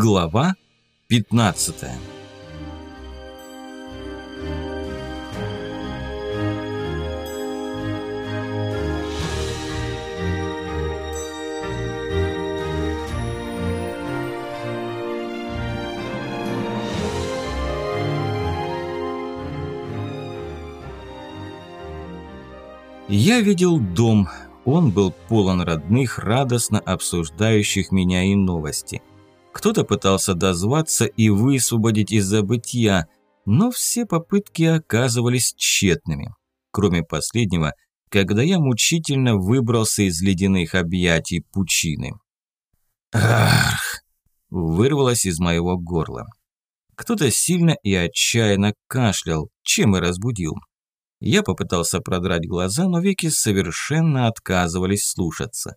Глава 15 Я видел дом. Он был полон родных, радостно обсуждающих меня и новости. Кто-то пытался дозваться и высвободить из забытия, но все попытки оказывались тщетными. Кроме последнего, когда я мучительно выбрался из ледяных объятий пучины. «Ах!» – вырвалось из моего горла. Кто-то сильно и отчаянно кашлял, чем и разбудил. Я попытался продрать глаза, но веки совершенно отказывались слушаться.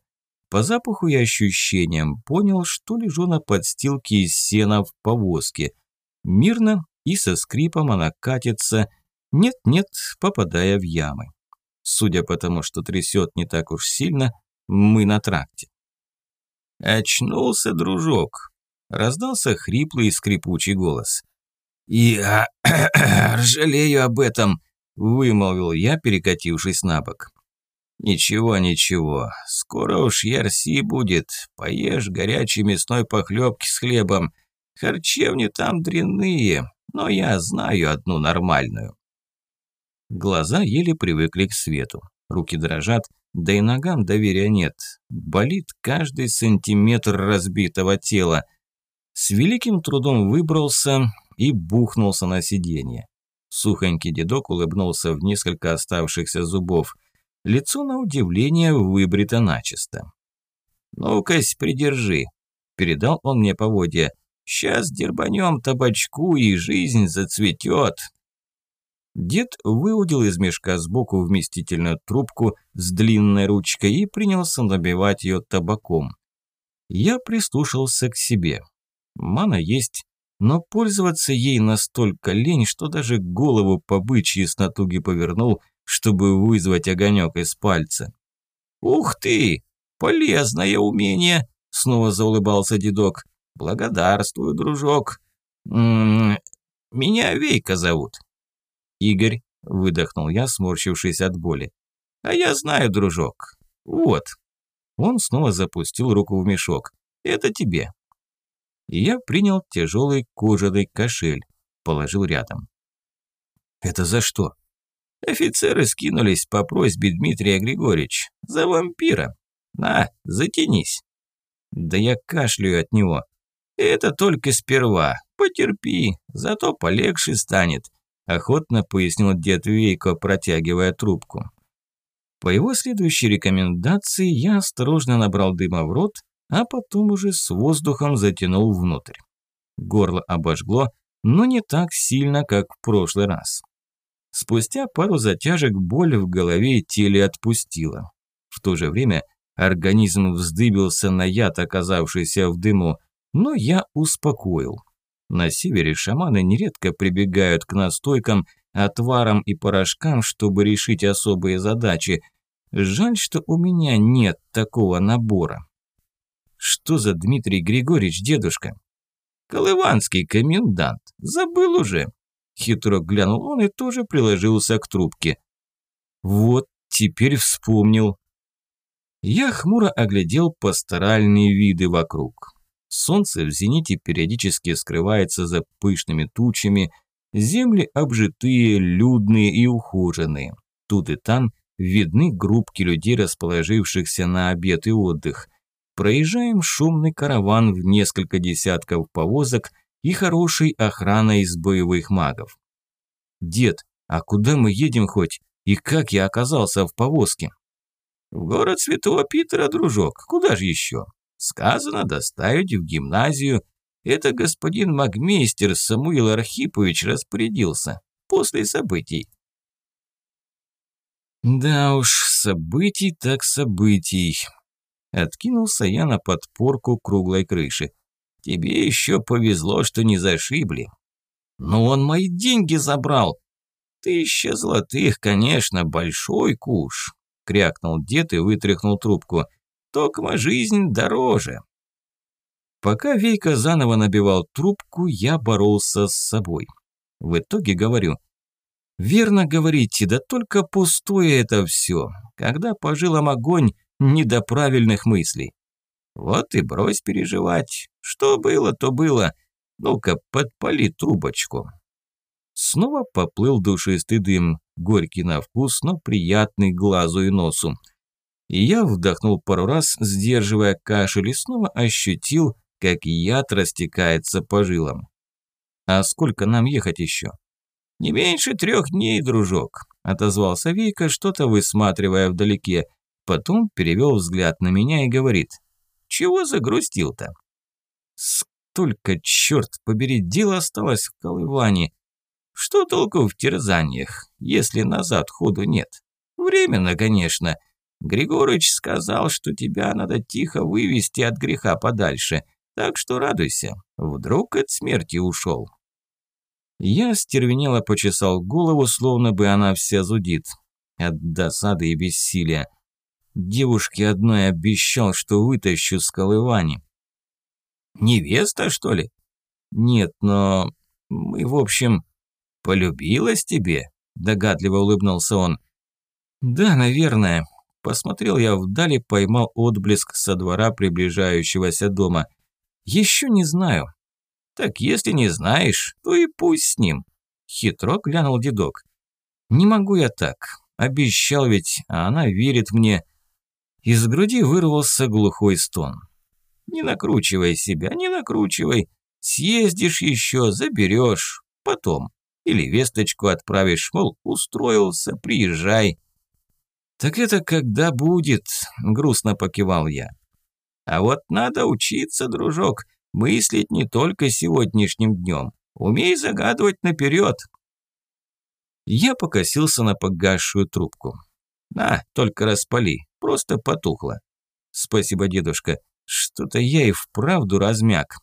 По запаху и ощущениям понял, что лежу на подстилке из сена в повозке. Мирно и со скрипом она катится, нет-нет, попадая в ямы. Судя по тому, что трясет не так уж сильно, мы на тракте. «Очнулся, дружок!» – раздался хриплый и скрипучий голос. «Я жалею об этом!» – вымолвил я, перекатившись на бок. «Ничего, ничего, скоро уж ярси будет, поешь горячей мясной похлебки с хлебом. Харчевни там дрянные, но я знаю одну нормальную». Глаза еле привыкли к свету, руки дрожат, да и ногам доверия нет. Болит каждый сантиметр разбитого тела. С великим трудом выбрался и бухнулся на сиденье. Сухонький дедок улыбнулся в несколько оставшихся зубов. Лицо, на удивление, выбрито начисто. «Ну-кась, придержи», – передал он мне поводья. «Сейчас дербанем табачку, и жизнь зацветет». Дед выудил из мешка сбоку вместительную трубку с длинной ручкой и принялся набивать ее табаком. Я прислушался к себе. Мана есть, но пользоваться ей настолько лень, что даже голову по бычьи с натуги повернул, чтобы вызвать огонек из пальца. «Ух ты! Полезное умение!» – снова заулыбался дедок. «Благодарствую, дружок. М -м, меня Вейка зовут». «Игорь», – выдохнул я, сморщившись от боли. «А я знаю, дружок. Вот». Он снова запустил руку в мешок. «Это тебе и я принял тяжелый кожаный кошель, положил рядом. «Это за что?» «Офицеры скинулись по просьбе Дмитрия Григорьевича. За вампира. На, затянись». «Да я кашляю от него». «Это только сперва. Потерпи, зато полегче станет», – охотно пояснил дед Вейко, протягивая трубку. По его следующей рекомендации я осторожно набрал дыма в рот а потом уже с воздухом затянул внутрь. Горло обожгло, но не так сильно, как в прошлый раз. Спустя пару затяжек боль в голове и теле отпустила. В то же время организм вздыбился на яд, оказавшийся в дыму, но я успокоил. На севере шаманы нередко прибегают к настойкам, отварам и порошкам, чтобы решить особые задачи. Жаль, что у меня нет такого набора. Что за Дмитрий Григорьевич, дедушка? Колыванский комендант. Забыл уже. Хитро глянул он и тоже приложился к трубке. Вот, теперь вспомнил. Я хмуро оглядел пасторальные виды вокруг. Солнце в зените периодически скрывается за пышными тучами, земли обжитые, людные и ухоженные. Тут и там видны группки людей, расположившихся на обед и отдых – Проезжаем шумный караван в несколько десятков повозок и хорошей охраной из боевых магов. «Дед, а куда мы едем хоть? И как я оказался в повозке?» «В город Святого Питера, дружок. Куда же еще? Сказано доставить в гимназию. Это господин магмейстер Самуил Архипович распорядился. После событий». «Да уж, событий так событий. Откинулся я на подпорку круглой крыши. Тебе еще повезло, что не зашибли. Но он мои деньги забрал. Тысяча золотых, конечно, большой куш. Крякнул дед и вытряхнул трубку. Токма жизнь дороже. Пока Вейка заново набивал трубку, я боролся с собой. В итоге говорю, верно говорите, да только пустое это все. Когда по жилам огонь, не до правильных мыслей. Вот и брось переживать. Что было, то было. Ну-ка, подпали трубочку. Снова поплыл душистый дым, горький на вкус, но приятный глазу и носу. И я вдохнул пару раз, сдерживая кашель, и снова ощутил, как яд растекается по жилам. «А сколько нам ехать еще?» «Не меньше трех дней, дружок», – отозвался Вейка, что-то высматривая вдалеке. Потом перевел взгляд на меня и говорит. «Чего загрустил-то?» «Столько, черт побери, дел осталось в Колыване. Что толку в терзаниях, если назад ходу нет? Временно, конечно. Григорыч сказал, что тебя надо тихо вывести от греха подальше, так что радуйся, вдруг от смерти ушел. Я стервенело почесал голову, словно бы она вся зудит. От досады и бессилия. Девушке одной обещал, что вытащу с Колывани. «Невеста, что ли?» «Нет, но мы, в общем...» «Полюбилась тебе?» – догадливо улыбнулся он. «Да, наверное». Посмотрел я вдали, поймал отблеск со двора приближающегося дома – еще не знаю. Так если не знаешь, то и пусть с ним. Хитро глянул дедок. Не могу я так. Обещал ведь, а она верит мне. Из груди вырвался глухой стон. Не накручивай себя, не накручивай. Съездишь еще, заберешь. Потом. Или весточку отправишь, мол, устроился, приезжай. Так это когда будет? Грустно покивал я. А вот надо учиться, дружок, мыслить не только сегодняшним днем. Умей загадывать наперед. Я покосился на погасшую трубку. На, только распали, просто потухло. Спасибо, дедушка. Что-то я и вправду размяк.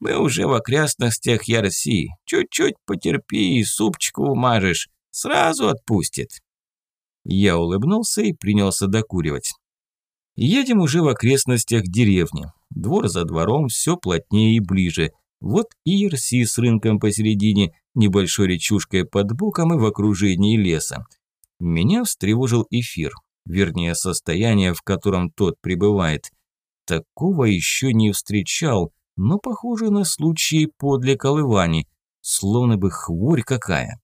Мы уже в окрестностях Ярси. Чуть-чуть потерпи и супчику умажешь. Сразу отпустит. Я улыбнулся и принялся докуривать. Едем уже в окрестностях деревни. Двор за двором все плотнее и ближе. Вот и Ирси с рынком посередине, небольшой речушкой под боком и в окружении леса. Меня встревожил эфир, вернее состояние, в котором тот пребывает. Такого еще не встречал, но похоже на случай подле колывани, словно бы хворь какая.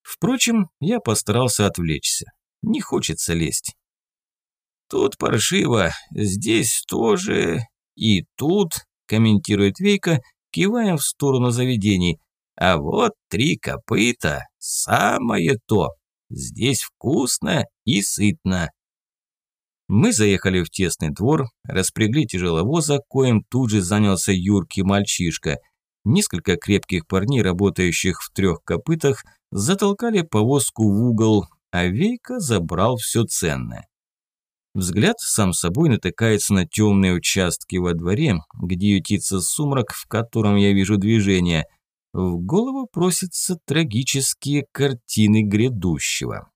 Впрочем, я постарался отвлечься. Не хочется лезть. Тут паршиво, здесь тоже и тут, комментирует Вейка, кивая в сторону заведений. А вот три копыта – самое то. Здесь вкусно и сытно. Мы заехали в тесный двор, распрягли тяжеловоза, коим тут же занялся юркий мальчишка. Несколько крепких парней, работающих в трех копытах, затолкали повозку в угол, а Вейка забрал все ценное. Взгляд сам собой натыкается на темные участки во дворе, где ютится сумрак, в котором я вижу движение. В голову просятся трагические картины грядущего.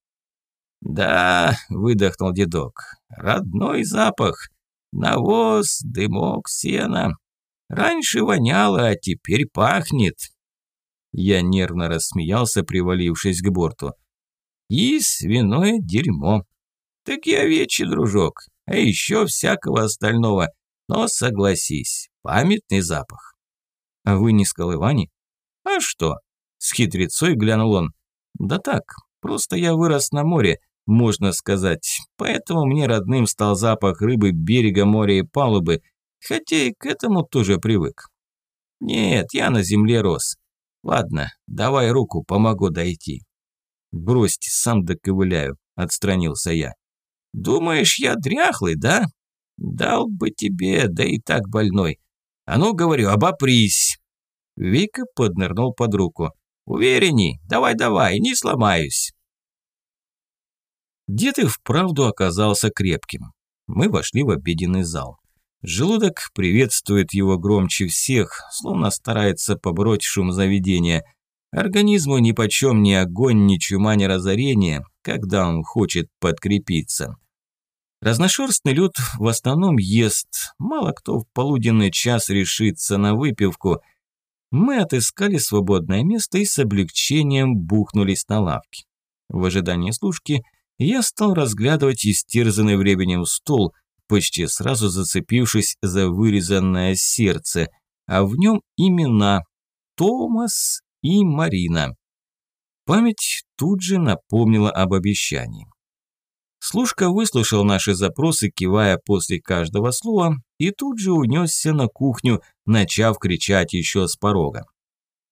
«Да», – выдохнул дедок, – «родной запах. Навоз, дымок, сено. Раньше воняло, а теперь пахнет». Я нервно рассмеялся, привалившись к борту. «И свиное дерьмо», так и овечий, дружок, а еще всякого остального. Но согласись, памятный запах. А вы не с Колывани? А что? С хитрецой глянул он. Да так, просто я вырос на море, можно сказать. Поэтому мне родным стал запах рыбы, берега, моря и палубы. Хотя и к этому тоже привык. Нет, я на земле рос. Ладно, давай руку, помогу дойти. Бросьте, сам доковыляю, отстранился я. Думаешь, я дряхлый, да? Дал бы тебе, да и так больной. А ну, говорю, обопрись. Вика поднырнул под руку. Уверенней, давай-давай, не сломаюсь. Дед и вправду оказался крепким. Мы вошли в обеденный зал. Желудок приветствует его громче всех, словно старается побороть шум заведения. Организму нипочем ни огонь, ни чума, ни разорение, когда он хочет подкрепиться. Разношерстный люд в основном ест, мало кто в полуденный час решится на выпивку. Мы отыскали свободное место и с облегчением бухнулись на лавке. В ожидании служки я стал разглядывать истерзанный временем стол, почти сразу зацепившись за вырезанное сердце, а в нем имена Томас и Марина. Память тут же напомнила об обещании. Служка выслушал наши запросы, кивая после каждого слова, и тут же унесся на кухню, начав кричать еще с порога.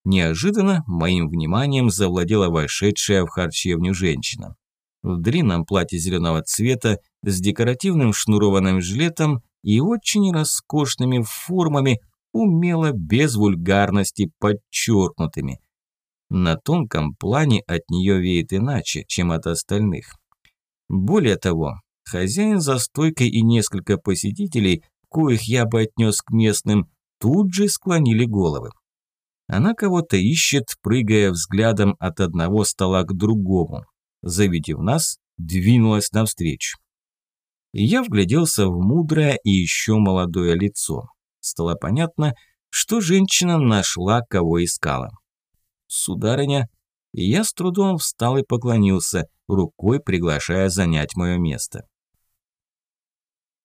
Неожиданно моим вниманием завладела вошедшая в харчевню женщина. В длинном платье зеленого цвета с декоративным шнурованным жилетом и очень роскошными формами, умело, без вульгарности, подчеркнутыми. На тонком плане от нее веет иначе, чем от остальных. Более того, хозяин за стойкой и несколько посетителей, коих я бы отнес к местным, тут же склонили головы. Она кого-то ищет, прыгая взглядом от одного стола к другому. Завидев нас, двинулась навстречу. Я вгляделся в мудрое и еще молодое лицо. Стало понятно, что женщина нашла, кого искала. «Сударыня», я с трудом встал и поклонился, рукой приглашая занять мое место.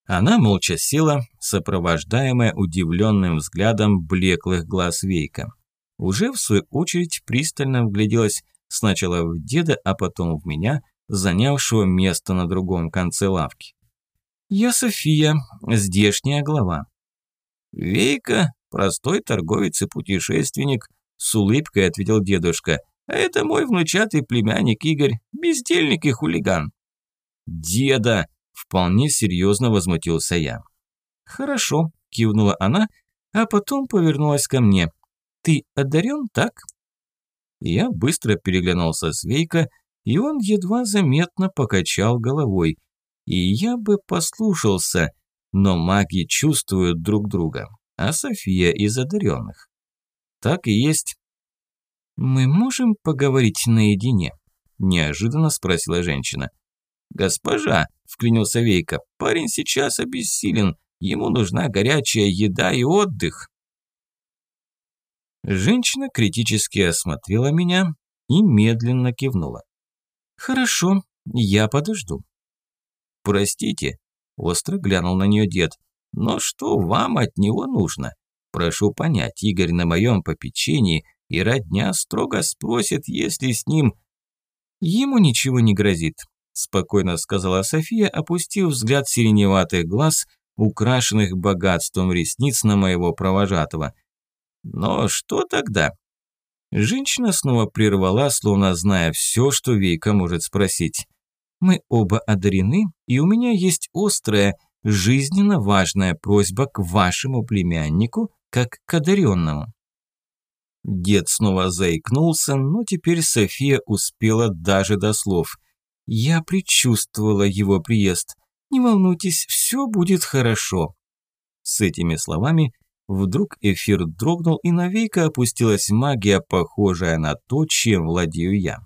Она молча села, сопровождаемая удивленным взглядом блеклых глаз Вейка. Уже в свою очередь пристально вгляделась сначала в деда, а потом в меня, занявшего место на другом конце лавки. «Я София, здешняя глава». «Вейка, простой торговец и путешественник», с улыбкой ответил дедушка. «А это мой внучатый племянник Игорь, бездельник и хулиган». «Деда!» – вполне серьезно возмутился я. «Хорошо», – кивнула она, а потом повернулась ко мне. «Ты одарен, так?» Я быстро переглянулся с Вейка, и он едва заметно покачал головой. И я бы послушался, но маги чувствуют друг друга, а София из одаренных. Так и есть. «Мы можем поговорить наедине?» – неожиданно спросила женщина. «Госпожа», – вклинился Вейка, – «парень сейчас обессилен, ему нужна горячая еда и отдых». Женщина критически осмотрела меня и медленно кивнула. «Хорошо, я подожду». «Простите», – остро глянул на нее дед, – «но что вам от него нужно? Прошу понять, Игорь на моем попечении, и родня строго спросит, если с ним...» «Ему ничего не грозит», – спокойно сказала София, опустив взгляд сиреневатых глаз, украшенных богатством ресниц на моего провожатого – но что тогда? Женщина снова прервала, словно зная все, что Вейка может спросить. «Мы оба одарены, и у меня есть острая, жизненно важная просьба к вашему племяннику, как к одаренному». Дед снова заикнулся, но теперь София успела даже до слов. «Я предчувствовала его приезд. Не волнуйтесь, все будет хорошо». С этими словами Вдруг эфир дрогнул, и на века опустилась магия, похожая на то, чем владею я.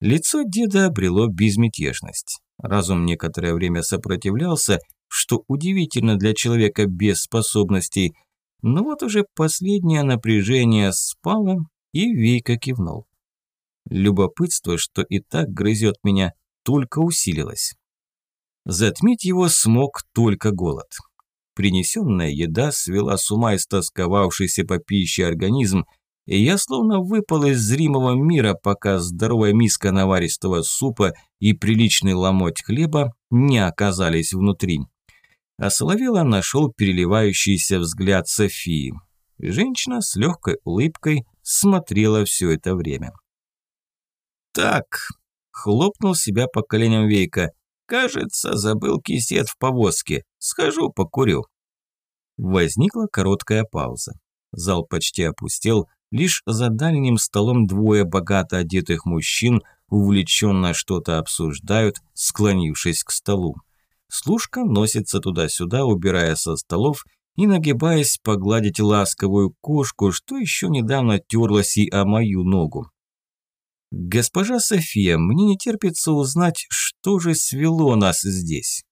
Лицо деда обрело безмятежность. Разум некоторое время сопротивлялся, что удивительно для человека без способностей, но вот уже последнее напряжение спало, и Вейка кивнул. Любопытство, что и так грызет меня, только усилилось. Затмить его смог только голод. Принесенная еда свела с ума истосковавшийся по пище организм, и я словно выпал из зримого мира, пока здоровая миска наваристого супа и приличный ломоть хлеба не оказались внутри. А Соловела нашел переливающийся взгляд Софии. Женщина с легкой улыбкой смотрела все это время. «Так», – хлопнул себя по коленям Вейка, Кажется, забыл кисет в повозке. Схожу покурю. Возникла короткая пауза. Зал почти опустел, лишь за дальним столом двое богато одетых мужчин увлеченно что-то обсуждают, склонившись к столу. Служка носится туда-сюда, убирая со столов и нагибаясь погладить ласковую кошку, что еще недавно терлась и о мою ногу. «Госпожа София, мне не терпится узнать, что же свело нас здесь».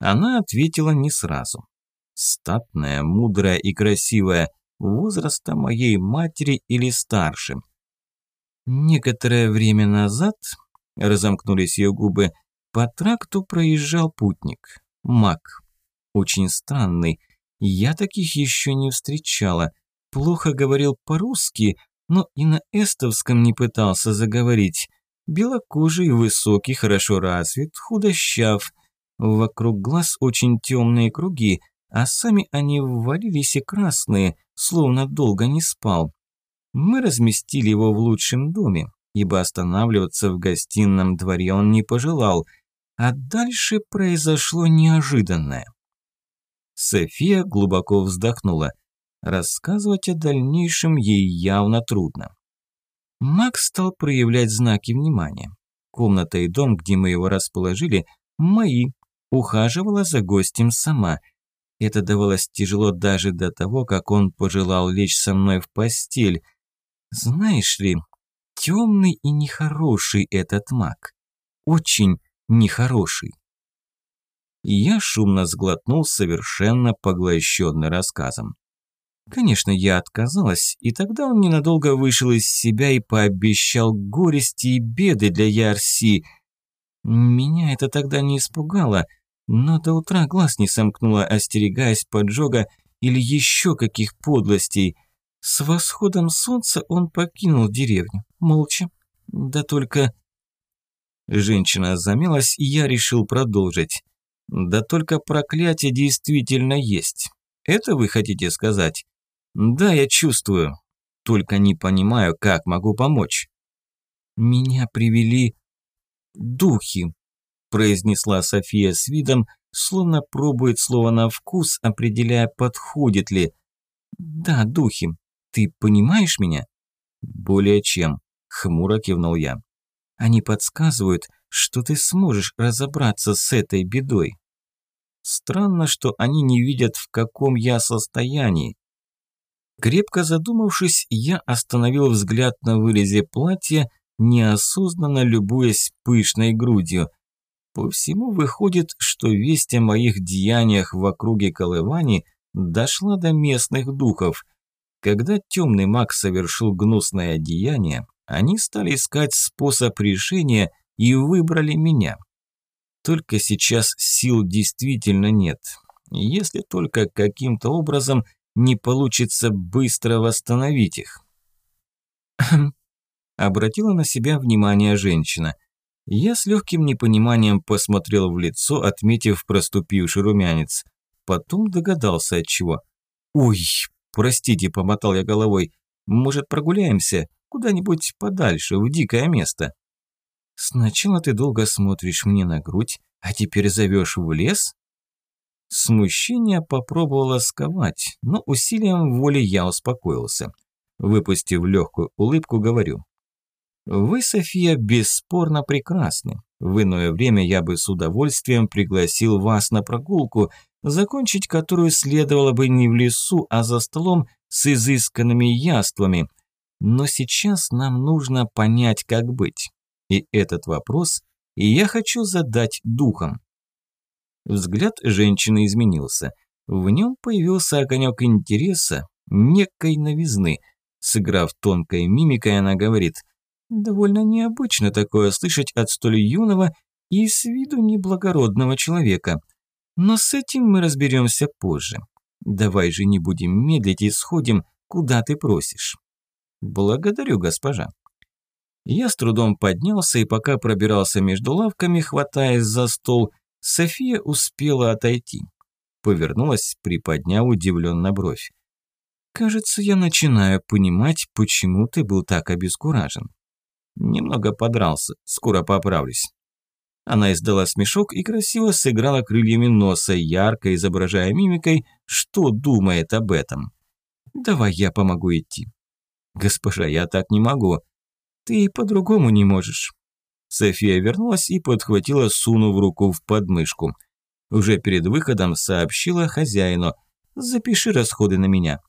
Она ответила не сразу. Статная, мудрая и красивая, возраста моей матери или старше. Некоторое время назад, разомкнулись ее губы, по тракту проезжал путник, маг. Очень странный, я таких еще не встречала. Плохо говорил по-русски, но и на эстовском не пытался заговорить. Белокожий, высокий, хорошо развит, худощав. Вокруг глаз очень темные круги, а сами они ввалились и красные, словно долго не спал. Мы разместили его в лучшем доме, ибо останавливаться в гостином дворе он не пожелал, а дальше произошло неожиданное. София глубоко вздохнула. Рассказывать о дальнейшем ей явно трудно. Макс стал проявлять знаки внимания. Комната и дом, где мы его расположили, мои. Ухаживала за гостем сама. Это давалось тяжело даже до того, как он пожелал лечь со мной в постель. Знаешь ли, темный и нехороший этот маг. Очень нехороший. Я шумно сглотнул, совершенно поглощенный рассказом. Конечно, я отказалась, и тогда он ненадолго вышел из себя и пообещал горести и беды для Ярси. Меня это тогда не испугало, но до утра глаз не сомкнула, остерегаясь поджога или еще каких подлостей. С восходом солнца он покинул деревню, молча. Да только... Женщина замялась, и я решил продолжить. Да только проклятие действительно есть. Это вы хотите сказать? Да, я чувствую. Только не понимаю, как могу помочь. Меня привели духи, произнесла София с видом, словно пробует слово на вкус, определяя, подходит ли. Да, духи. Ты понимаешь меня? Более чем, хмуро кивнул я. Они подсказывают, что ты сможешь разобраться с этой бедой. Странно, что они не видят, в каком я состоянии. Крепко задумавшись, я остановил взгляд на вырезе платья, неосознанно любуясь пышной грудью. По всему выходит, что весть о моих деяниях в округе Колывани дошла до местных духов. Когда темный маг совершил гнусное деяние, они стали искать способ решения и выбрали меня. Только сейчас сил действительно нет. Если только каким-то образом не получится быстро восстановить их. Обратила на себя внимание женщина. Я с легким непониманием посмотрел в лицо, отметив проступивший румянец. Потом догадался от чего. «Ой, простите», – помотал я головой. «Может, прогуляемся? Куда-нибудь подальше, в дикое место?» «Сначала ты долго смотришь мне на грудь, а теперь зовешь в лес?» Смущение попробовала сковать, но усилием воли я успокоился. Выпустив легкую улыбку, говорю. «Вы, София, бесспорно прекрасны. В иное время я бы с удовольствием пригласил вас на прогулку, закончить которую следовало бы не в лесу, а за столом с изысканными яствами. Но сейчас нам нужно понять, как быть. И этот вопрос я хочу задать духом. Взгляд женщины изменился. В нем появился огонек интереса, некой новизны. Сыграв тонкой мимикой, она говорит, «Довольно необычно такое слышать от столь юного и с виду неблагородного человека. Но с этим мы разберемся позже. Давай же не будем медлить и сходим, куда ты просишь». «Благодарю, госпожа». Я с трудом поднялся и пока пробирался между лавками, хватаясь за стол, София успела отойти. Повернулась, приподняв удивленно бровь. «Кажется, я начинаю понимать, почему ты был так обескуражен. Немного подрался, скоро поправлюсь». Она издала смешок и красиво сыграла крыльями носа, ярко изображая мимикой, что думает об этом. «Давай я помогу идти». «Госпожа, я так не могу. Ты и по-другому не можешь. София вернулась и подхватила Суну в руку в подмышку. Уже перед выходом сообщила хозяину «Запиши расходы на меня».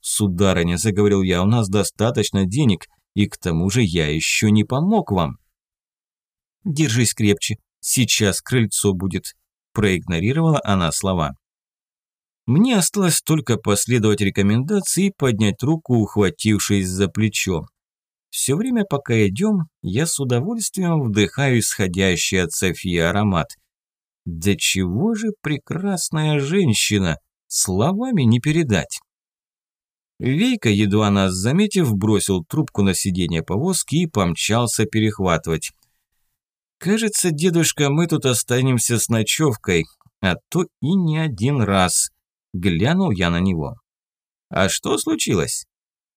«Сударыня», – заговорил я, – «у нас достаточно денег, и к тому же я еще не помог вам». «Держись крепче, сейчас крыльцо будет», – проигнорировала она слова. Мне осталось только последовать рекомендации и поднять руку, ухватившись за плечо. Все время, пока идем, я с удовольствием вдыхаю исходящий от Софии аромат. Да чего же прекрасная женщина, словами не передать. Вейка, едва нас заметив, бросил трубку на сиденье повозки и помчался перехватывать. «Кажется, дедушка, мы тут останемся с ночевкой, а то и не один раз», – глянул я на него. «А что случилось?»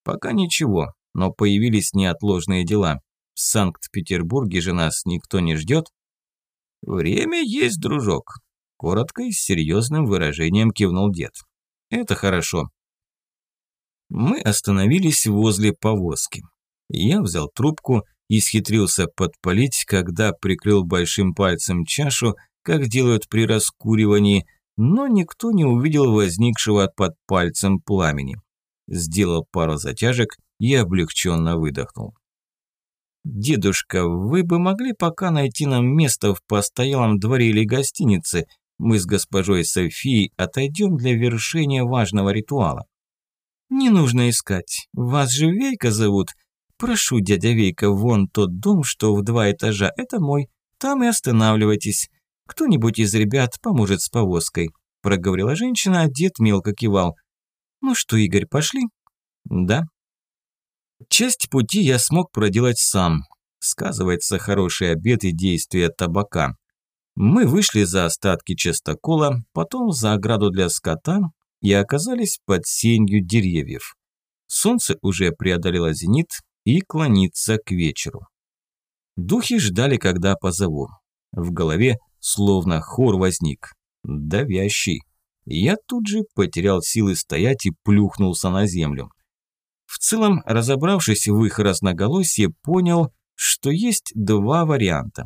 «Пока ничего, но появились неотложные дела. В Санкт-Петербурге же нас никто не ждет». «Время есть, дружок», – коротко и с серьезным выражением кивнул дед. «Это хорошо. Мы остановились возле повозки. Я взял трубку и схитрился подпалить, когда прикрыл большим пальцем чашу, как делают при раскуривании, но никто не увидел возникшего под пальцем пламени. Сделал пару затяжек и облегченно выдохнул. «Дедушка, вы бы могли пока найти нам место в постоялом дворе или гостинице? Мы с госпожой Софией отойдем для вершения важного ритуала». «Не нужно искать. Вас же Вейка зовут. Прошу, дядя Вейка, вон тот дом, что в два этажа, это мой. Там и останавливайтесь. Кто-нибудь из ребят поможет с повозкой», – проговорила женщина, а дед мелко кивал. «Ну что, Игорь, пошли?» «Да». Часть пути я смог проделать сам. Сказывается хороший обед и действие табака. Мы вышли за остатки частокола, потом за ограду для скота, и оказались под сенью деревьев. Солнце уже преодолело зенит и клонится к вечеру. Духи ждали, когда позову. В голове словно хор возник. Давящий. Я тут же потерял силы стоять и плюхнулся на землю. В целом, разобравшись в их разноголосье, понял, что есть два варианта.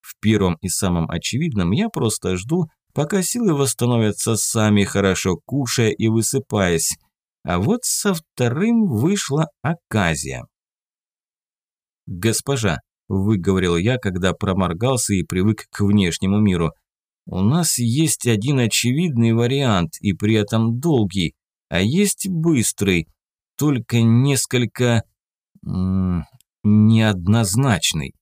В первом и самом очевидном я просто жду, пока силы восстановятся сами, хорошо кушая и высыпаясь. А вот со вторым вышла оказия. «Госпожа», – выговорил я, когда проморгался и привык к внешнему миру, «у нас есть один очевидный вариант и при этом долгий, а есть быстрый, только несколько... неоднозначный».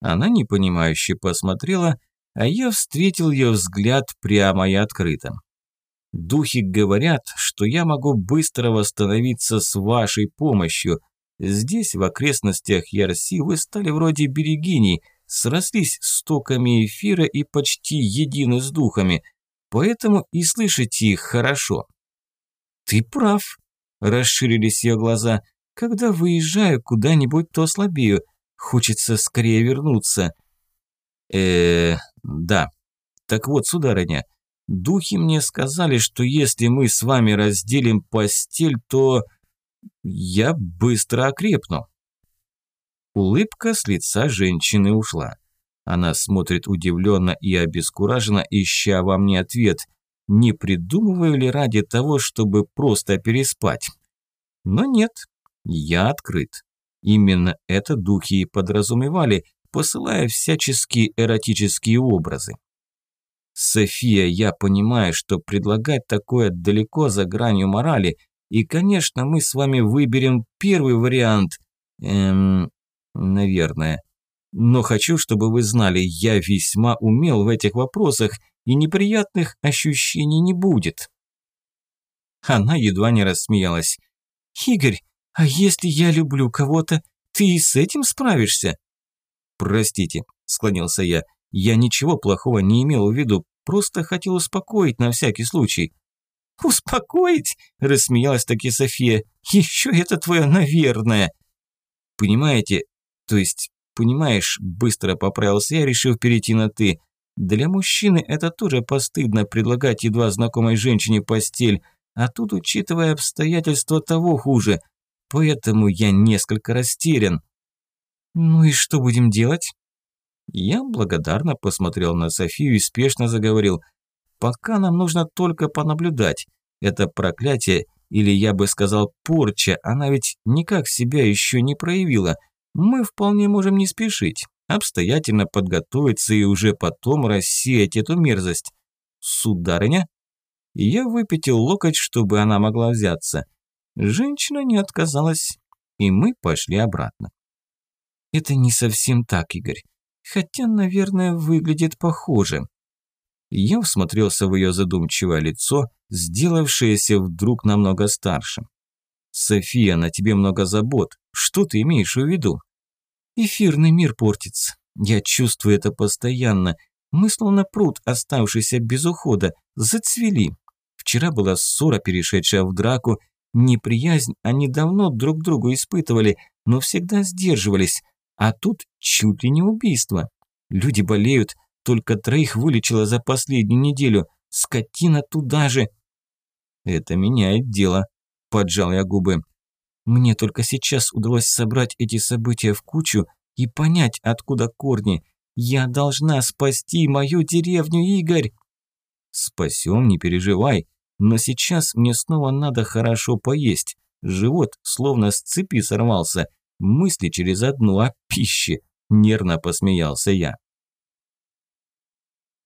Она непонимающе посмотрела – а я встретил ее взгляд прямо и открыто. Духи говорят, что я могу быстро восстановиться с вашей помощью. Здесь, в окрестностях Ярси, вы стали вроде берегиней, срослись с токами эфира и почти едины с духами, поэтому и слышите их хорошо. Ты прав, расширились ее глаза. Когда выезжаю куда-нибудь, то слабею. Хочется скорее вернуться. э да. Так вот, сударыня, духи мне сказали, что если мы с вами разделим постель, то я быстро окрепну. Улыбка с лица женщины ушла. Она смотрит удивленно и обескураженно, ища во мне ответ. Не придумываю ли ради того, чтобы просто переспать? Но нет, я открыт. Именно это духи и подразумевали, посылая всяческие эротические образы. София, я понимаю, что предлагать такое далеко за гранью морали, и, конечно, мы с вами выберем первый вариант, эм, наверное. Но хочу, чтобы вы знали, я весьма умел в этих вопросах, и неприятных ощущений не будет. Она едва не рассмеялась. «Игорь, а если я люблю кого-то, ты и с этим справишься?» «Простите», – склонился я, – «я ничего плохого не имел в виду, просто хотел успокоить на всякий случай». «Успокоить?» – рассмеялась таки София. «Еще это твое «наверное». «Понимаете, то есть, понимаешь, быстро поправился я, решив перейти на «ты». Для мужчины это тоже постыдно предлагать едва знакомой женщине постель, а тут, учитывая обстоятельства, того хуже. Поэтому я несколько растерян. «Ну и что будем делать?» Я благодарно посмотрел на Софию и спешно заговорил. «Пока нам нужно только понаблюдать. Это проклятие, или я бы сказал порча, она ведь никак себя еще не проявила. Мы вполне можем не спешить. Обстоятельно подготовиться и уже потом рассеять эту мерзость. Сударыня? Я выпятил локоть, чтобы она могла взяться. Женщина не отказалась, и мы пошли обратно. Это не совсем так, Игорь. Хотя, наверное, выглядит похоже. Я всмотрелся в ее задумчивое лицо, сделавшееся вдруг намного старше. «София, на тебе много забот. Что ты имеешь в виду?» «Эфирный мир портится. Я чувствую это постоянно. Мы словно пруд, оставшийся без ухода, зацвели. Вчера была ссора, перешедшая в драку. Неприязнь они давно друг другу испытывали, но всегда сдерживались. А тут чуть ли не убийство. Люди болеют, только троих вылечила за последнюю неделю. Скотина туда же. Это меняет дело, поджал я губы. Мне только сейчас удалось собрать эти события в кучу и понять, откуда корни. Я должна спасти мою деревню, Игорь. Спасем, не переживай. Но сейчас мне снова надо хорошо поесть. Живот словно с цепи сорвался. Мысли через одну о пище. Нервно посмеялся я.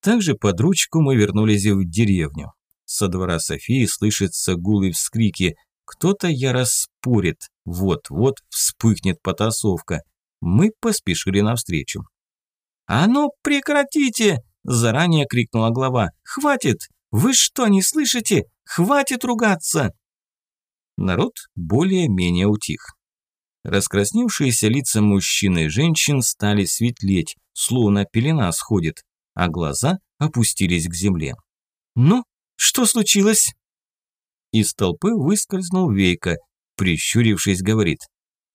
Также под ручку мы вернулись в деревню. Со двора Софии слышатся гулы вскрики. Кто-то яро спорит. Вот-вот вспыхнет потасовка. Мы поспешили навстречу. «А ну прекратите!» – заранее крикнула глава. «Хватит! Вы что, не слышите? Хватит ругаться!» Народ более-менее утих. Раскрасневшиеся лица мужчин и женщин стали светлеть, словно пелена сходит а глаза опустились к земле. «Ну, что случилось?» Из толпы выскользнул Вейка, прищурившись, говорит.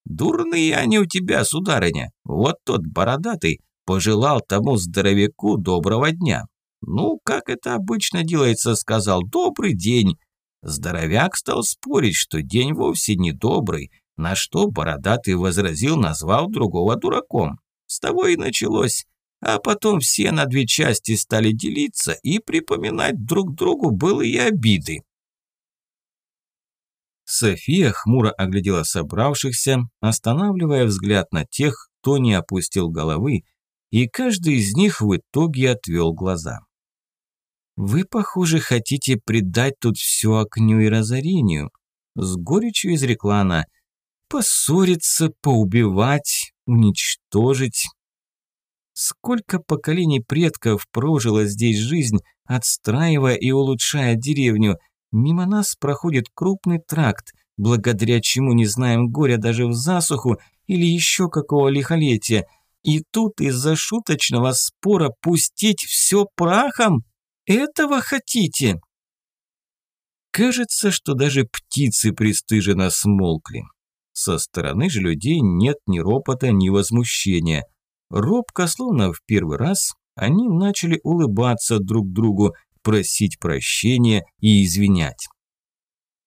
«Дурные они у тебя, сударыня. Вот тот бородатый пожелал тому здоровяку доброго дня. Ну, как это обычно делается, сказал «добрый день». Здоровяк стал спорить, что день вовсе не добрый, на что бородатый возразил, назвал другого дураком. С того и началось. А потом все на две части стали делиться и припоминать друг другу былые обиды. София хмуро оглядела собравшихся, останавливая взгляд на тех, кто не опустил головы, и каждый из них в итоге отвел глаза. «Вы, похоже, хотите предать тут все огню и разорению», – с горечью изрекла она. «Поссориться, поубивать, уничтожить, Сколько поколений предков прожило здесь жизнь, отстраивая и улучшая деревню. Мимо нас проходит крупный тракт, благодаря чему не знаем горя даже в засуху или еще какого лихолетия. И тут из-за шуточного спора пустить все прахом? Этого хотите? Кажется, что даже птицы пристыженно смолкли. Со стороны же людей нет ни ропота, ни возмущения – Робко, словно в первый раз, они начали улыбаться друг другу, просить прощения и извинять.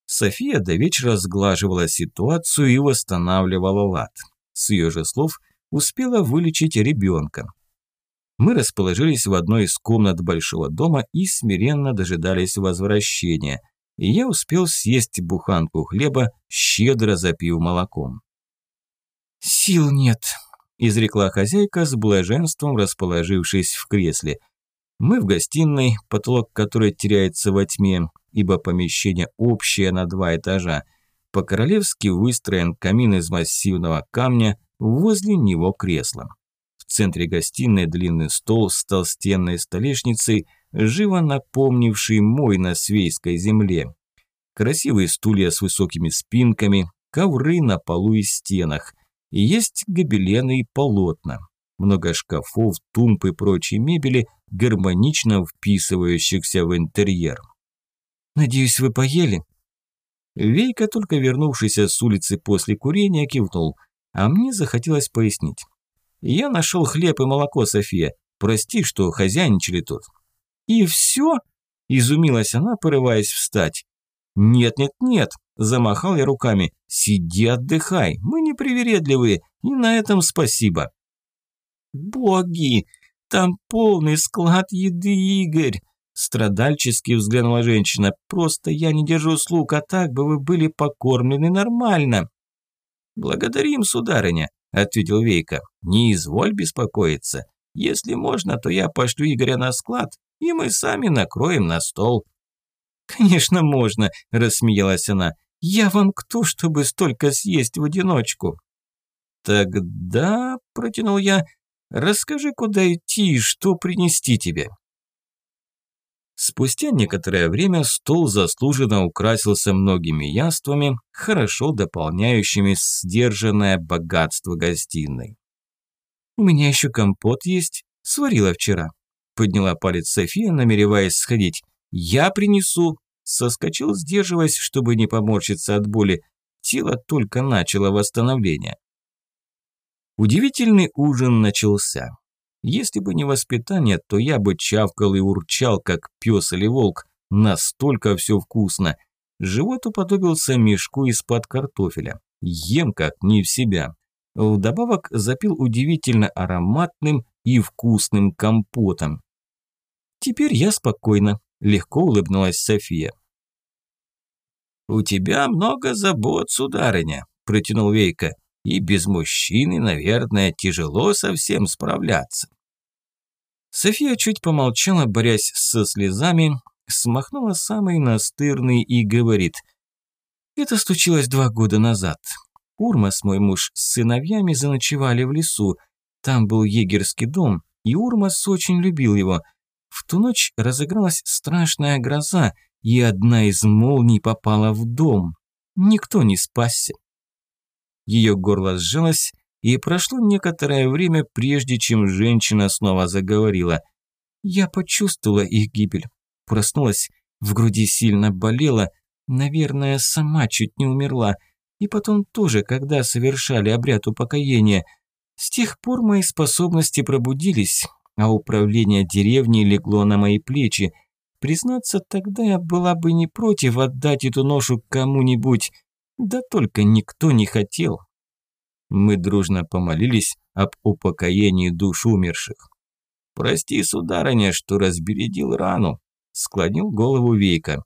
София до вечера сглаживала ситуацию и восстанавливала лад. С ее же слов успела вылечить ребенка. Мы расположились в одной из комнат большого дома и смиренно дожидались возвращения. И я успел съесть буханку хлеба, щедро запив молоком. «Сил нет», изрекла хозяйка с блаженством, расположившись в кресле. Мы в гостиной, потолок которой теряется во тьме, ибо помещение общее на два этажа. По-королевски выстроен камин из массивного камня, возле него кресло. В центре гостиной длинный стол с толстенной столешницей, живо напомнивший мой на свейской земле. Красивые стулья с высокими спинками, ковры на полу и стенах – есть гобелены и полотна. Много шкафов, тумб и прочей мебели, гармонично вписывающихся в интерьер. «Надеюсь, вы поели?» Вейка, только вернувшийся с улицы после курения, кивнул, а мне захотелось пояснить. «Я нашел хлеб и молоко, София. Прости, что хозяйничали тут». «И все?» – изумилась она, порываясь встать. «Нет-нет-нет», – замахал я руками. «Сиди, отдыхай, мы не привередливые, и на этом спасибо». «Боги, там полный склад еды, Игорь!» Страдальчески взглянула женщина. «Просто я не держу слуг, а так бы вы были покормлены нормально». «Благодарим, сударыня. – ответил Вейка. «Не изволь беспокоиться. Если можно, то я пошлю Игоря на склад, и мы сами накроем на стол». «Конечно, можно», – рассмеялась она. «Я вам кто, чтобы столько съесть в одиночку?» «Тогда», – протянул я, – «расскажи, куда идти и что принести тебе». Спустя некоторое время стол заслуженно украсился многими яствами, хорошо дополняющими сдержанное богатство гостиной. «У меня еще компот есть, сварила вчера», – подняла палец София, намереваясь сходить. «Я принесу», – соскочил, сдерживаясь, чтобы не поморщиться от боли. Тело только начало восстановление. Удивительный ужин начался. Если бы не воспитание, то я бы чавкал и урчал, как пес или волк. Настолько все вкусно. Живот уподобился мешку из-под картофеля. Ем как не в себя. Вдобавок запил удивительно ароматным и вкусным компотом. Теперь я спокойна, легко улыбнулась София. «У тебя много забот, сударыня», – протянул Вейка. И без мужчины, наверное, тяжело совсем справляться. София чуть помолчала, борясь со слезами, смахнула самый настырный и говорит. «Это случилось два года назад. Урмас, мой муж, с сыновьями заночевали в лесу. Там был егерский дом, и Урмас очень любил его. В ту ночь разыгралась страшная гроза, и одна из молний попала в дом. Никто не спасся. Ее горло сжалось, и прошло некоторое время, прежде чем женщина снова заговорила. Я почувствовала их гибель. Проснулась, в груди сильно болела, наверное, сама чуть не умерла. И потом тоже, когда совершали обряд упокоения. С тех пор мои способности пробудились, а управление деревней легло на мои плечи. Признаться, тогда я была бы не против отдать эту ношу кому-нибудь, да только никто не хотел. Мы дружно помолились об упокоении душ умерших. «Прости, сударыня, что разбередил рану», – склонил голову Вейка.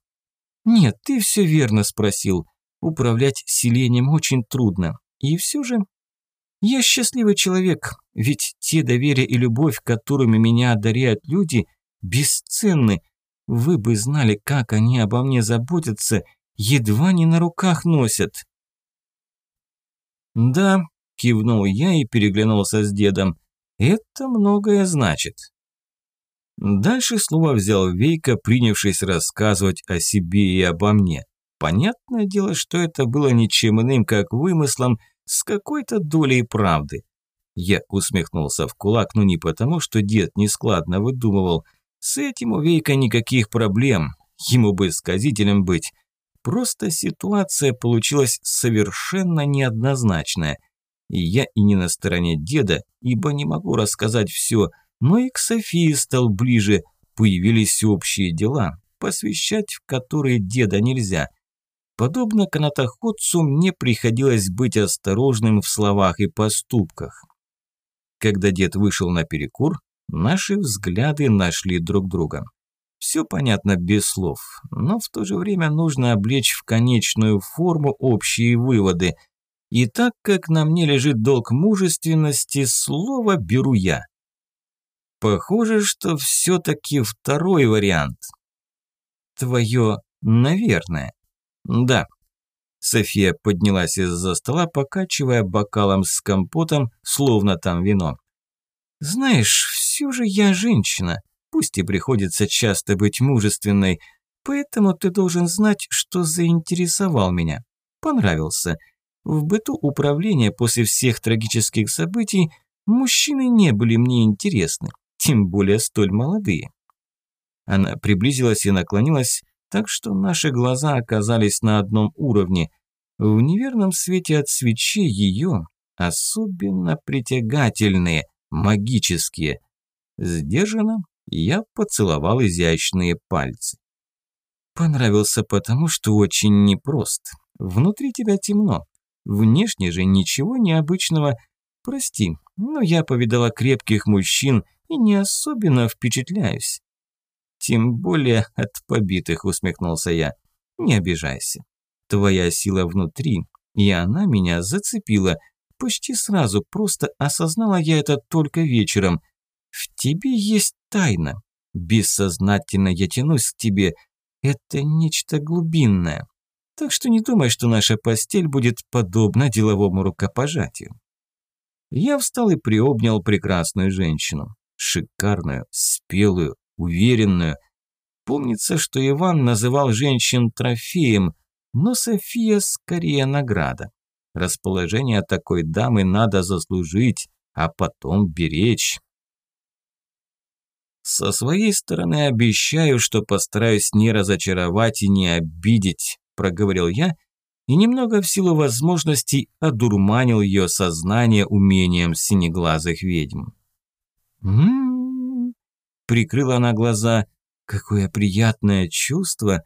«Нет, ты все верно спросил. Управлять селением очень трудно. И все же я счастливый человек, ведь те доверие и любовь, которыми меня одаряют люди, бесценны. Вы бы знали, как они обо мне заботятся едва не на руках носят. Да, кивнул я и переглянулся с дедом. Это многое значит. Дальше слово взял Вейка, принявшись рассказывать о себе и обо мне. Понятное дело, что это было ничем иным, как вымыслом с какой-то долей правды. Я усмехнулся в кулак, но не потому, что дед нескладно выдумывал. С этим у Вейка никаких проблем, ему бы сказителем быть. Просто ситуация получилась совершенно неоднозначная. И я и не на стороне деда, ибо не могу рассказать все, но и к Софии стал ближе, появились общие дела, посвящать в которые деда нельзя. Подобно канатоходцу мне приходилось быть осторожным в словах и поступках. Когда дед вышел на перекур, наши взгляды нашли друг друга. Все понятно без слов, но в то же время нужно облечь в конечную форму общие выводы. И так как на мне лежит долг мужественности, слово беру я. Похоже, что все-таки второй вариант. Твое «наверное». Да. София поднялась из-за стола, покачивая бокалом с компотом, словно там вино. «Знаешь, все же я женщина пусть и приходится часто быть мужественной, поэтому ты должен знать, что заинтересовал меня. Понравился. В быту управления после всех трагических событий мужчины не были мне интересны, тем более столь молодые. Она приблизилась и наклонилась, так что наши глаза оказались на одном уровне. В неверном свете от свечей ее особенно притягательные, магические. Сдержанно, я поцеловал изящные пальцы. Понравился потому, что очень непрост. Внутри тебя темно. Внешне же ничего необычного. Прости, но я повидала крепких мужчин и не особенно впечатляюсь. Тем более от побитых, усмехнулся я. Не обижайся. Твоя сила внутри, и она меня зацепила. почти сразу, просто осознала я это только вечером. В тебе есть тайна. Бессознательно я тянусь к тебе. Это нечто глубинное. Так что не думай, что наша постель будет подобна деловому рукопожатию. Я встал и приобнял прекрасную женщину. Шикарную, спелую, уверенную. Помнится, что Иван называл женщин трофеем, но София скорее награда. Расположение такой дамы надо заслужить, а потом беречь. Со своей стороны обещаю, что постараюсь не разочаровать и не обидеть, проговорил я и немного в силу возможностей одурманил ее сознание умением синеглазых ведьм. «М-м-м», прикрыла она глаза, какое приятное чувство.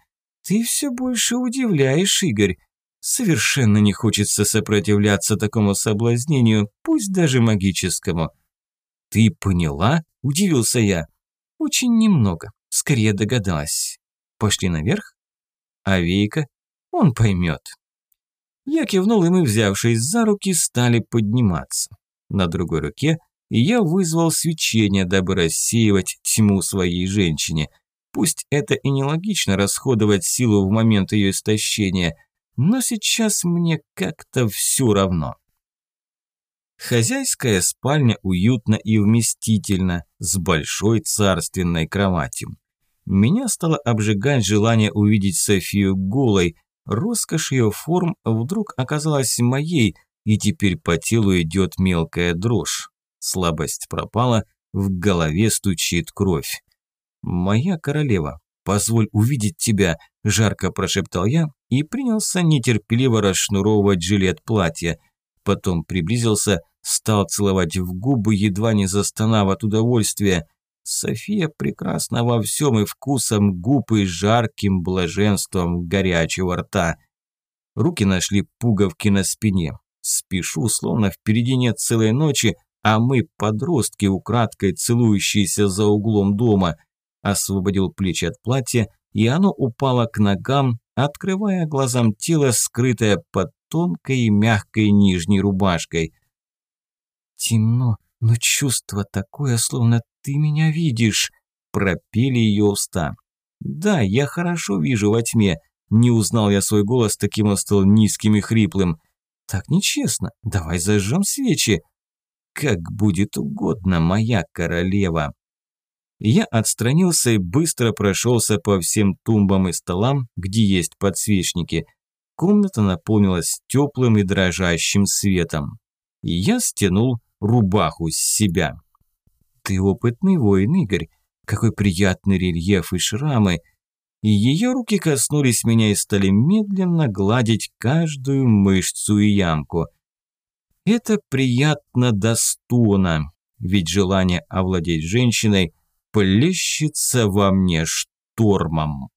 Ты все больше удивляешь, Игорь. Совершенно не хочется сопротивляться такому соблазнению, пусть даже магическому. «Ты поняла?» – удивился я. «Очень немного. Скорее догадалась. Пошли наверх?» «А Вейка? Он поймет». Я кивнул, и мы, взявшись за руки, стали подниматься. На другой руке я вызвал свечение, дабы рассеивать тьму своей женщине. Пусть это и нелогично расходовать силу в момент ее истощения – но сейчас мне как-то все равно. Хозяйская спальня уютна и вместительна, с большой царственной кроватью. Меня стало обжигать желание увидеть Софию голой. Роскошь ее форм вдруг оказалась моей, и теперь по телу идет мелкая дрожь. Слабость пропала, в голове стучит кровь. «Моя королева, позволь увидеть тебя», – жарко прошептал я и принялся нетерпеливо расшнуровывать жилет платья. Потом приблизился, стал целовать в губы, едва не застонав от удовольствия. София прекрасна во всем и вкусом губ, и жарким блаженством горячего рта. Руки нашли пуговки на спине. Спешу, словно впереди нет целой ночи, а мы подростки, украдкой целующиеся за углом дома. Освободил плечи от платья, и оно упало к ногам, открывая глазам тело, скрытое под тонкой и мягкой нижней рубашкой. «Темно, но чувство такое, словно ты меня видишь», – пропели ее уста. «Да, я хорошо вижу во тьме», – не узнал я свой голос, таким он стал низким и хриплым. «Так нечестно, давай зажжем свечи». «Как будет угодно, моя королева». Я отстранился и быстро прошелся по всем тумбам и столам, где есть подсвечники. Комната наполнилась теплым и дрожащим светом. Я стянул рубаху с себя. «Ты опытный воин, Игорь. Какой приятный рельеф и шрамы!» И ее руки коснулись меня и стали медленно гладить каждую мышцу и ямку. Это приятно до стона, ведь желание овладеть женщиной – плещется во мне штормом.